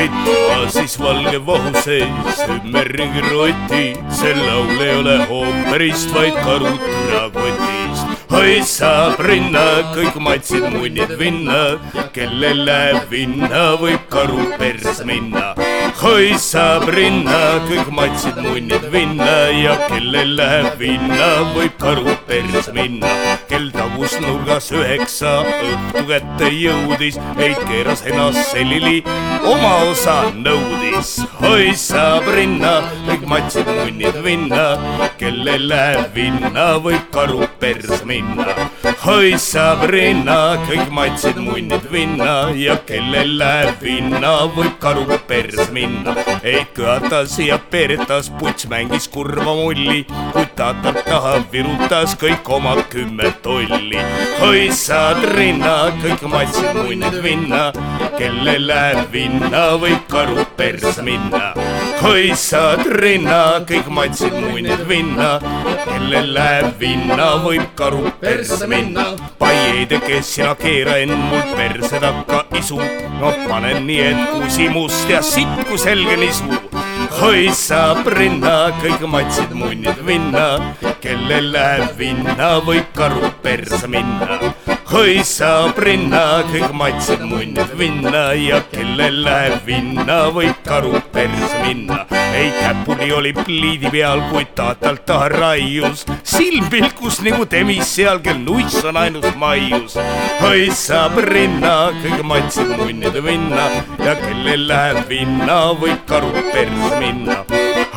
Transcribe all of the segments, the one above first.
sõitma siis valge vahu sees ümberringi rotid, see laul ei ole ooperist, vaid karud rakotist. oi Sabrina, kõik matsid munnid vinna, kellel läheb vinna, võib karu perse minna. oi Sabrina, kõik matsid munnid vinna ja kellel läheb vinna, võib karu perse minna. kell tagus nurgas üheksa, õhtu kätte jõudis, neid keeras ennast selili, oma osa nõudis. oi Sabrina, kõik matsid munnid vinna, kellel läheb vinna, võib karu perse minna minna. oi Sabrina, kõik matsid munnid vinna ja kellel läheb vinna, võib karu pers minna. ei kõatas ja peretas, puts mängis kurva mulli, kui tatar taha virutas kõik oma kümme tolli. oi Sabrina, kõik matsid munnid vinna, kellel läheb vinna, võib karu pers minna oi Sabrina, kõik matsid munnid vinna, kellel läheb vinna, võib karu perse minna. paieid, kes sina keera end mul perse takka isu. ma panen nii, et kusimust ja sitt kui selge nisu. oi Sabrina, kõik matsid munnid vinna, kellel läheb vinna, võib karu perse minna oi Sabrina, kõik matsid munnid vinna ja kellel läheb vinna, võib karu perse minna. ei käpuli oli pliidi peal, kuid tatalt taha raius, silm pilkus nagu temis seal, kel nuiss on ainult maius. oi Sabrina, kõik matsid munnid vinna ja kellel läheb vinna, võib karu perse minna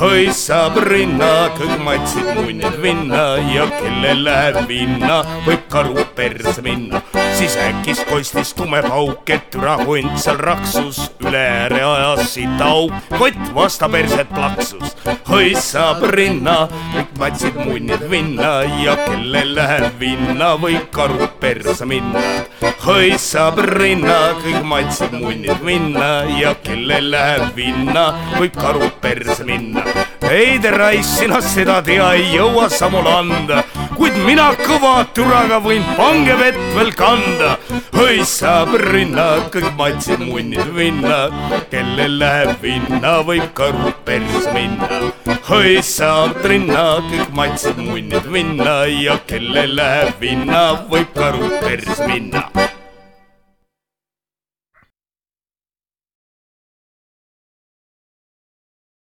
oi Sabrina, kõik matsid munnid vinna ja kellel läheb vinna, võib karu perse minna. siis äkis kostis tume pauk, et türa hunt seal raksus, üle ääre ajas sitaauk, kott vastu perset plaksus. oi Sabrina, kõik matsid munnid vinna ja kellel läheb vinna, võib karu perse minna. oi Sabrina, kõik matsid munnid vinna ja kellel läheb vinna, võib karu perse minna ei te raisk, sina seda tea ei jõua sa mulle anda, kuid mina kõva türaga võin pange vett veel kanda. oi Sabrina, kõik matsid munnid vinna, kellel läheb vinna, võib karu perse minna. oi Sabrina, kõik matsid munnid vinna ja kellel läheb vinna, võib karu perse minna